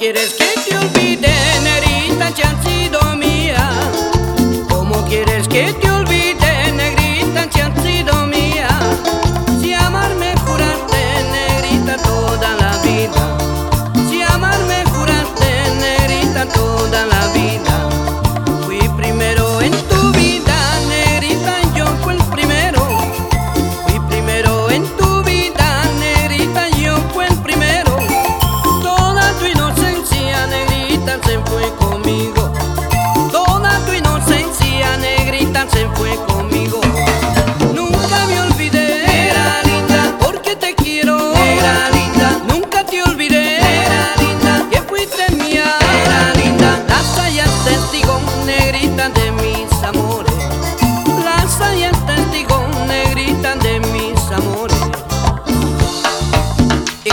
quieres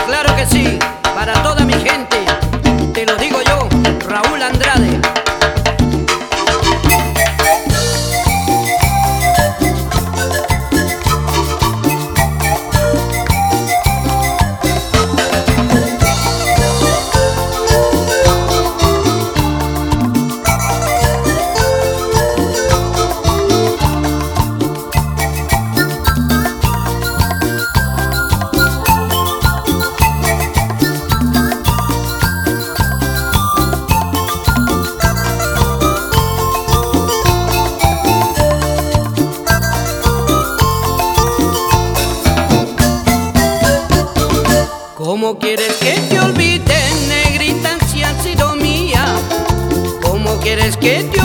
claro que sí, para todos. ¿Cómo quieres que te olvide, negrita, si has sido mía? ¿Cómo quieres que te